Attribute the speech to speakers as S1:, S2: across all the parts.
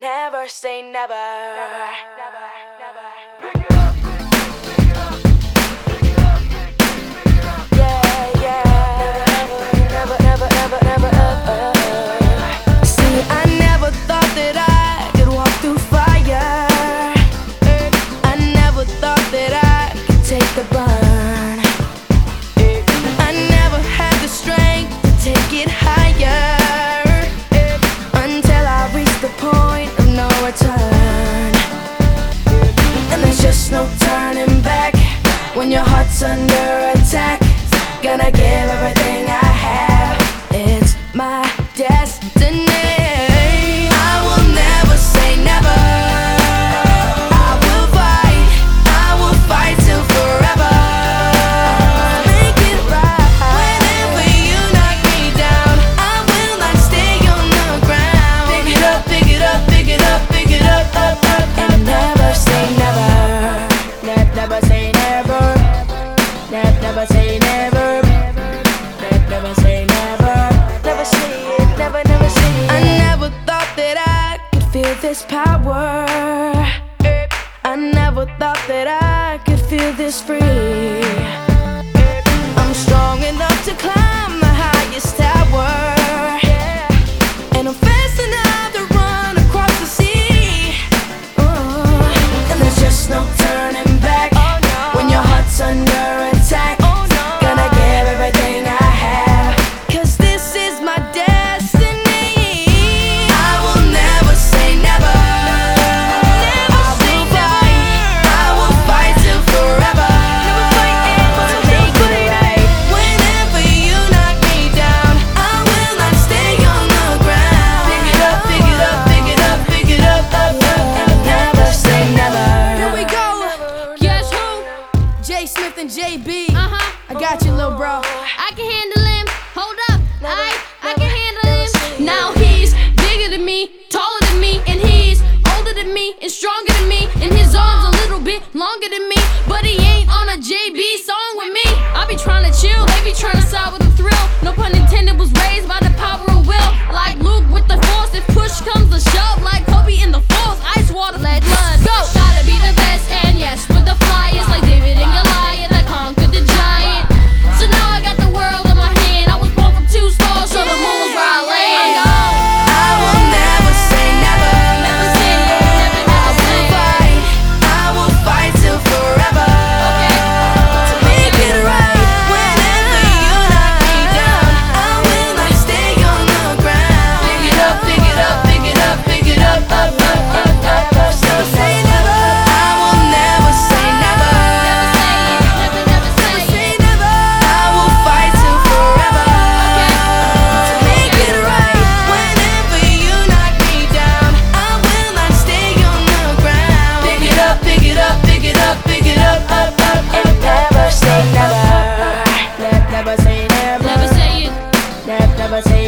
S1: Never say never. never, never, never. When your heart's under attack Gonna give everything I this power. I never thought that I could feel this free. I'm strong enough to climb the highest tower. No
S2: than JB. Uh-huh. I got you, little bro. I can handle him. Hold up. Never, I, never, I can handle him. Now he's bigger than me, taller than me, and he's older than me and stronger than me. And his arms a little bit longer than me. But he ain't on a JB song with me. I be trying to chill, they be trying to side with a thrill. No pun intended, was raised by the power of will. Like Luke with the force, if push comes to shove, like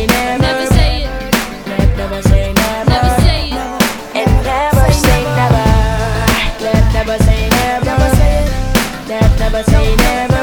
S1: never. Say. Never,
S2: never say never. Never say.
S1: And never say never. Never say never.
S2: Never,
S1: never say never.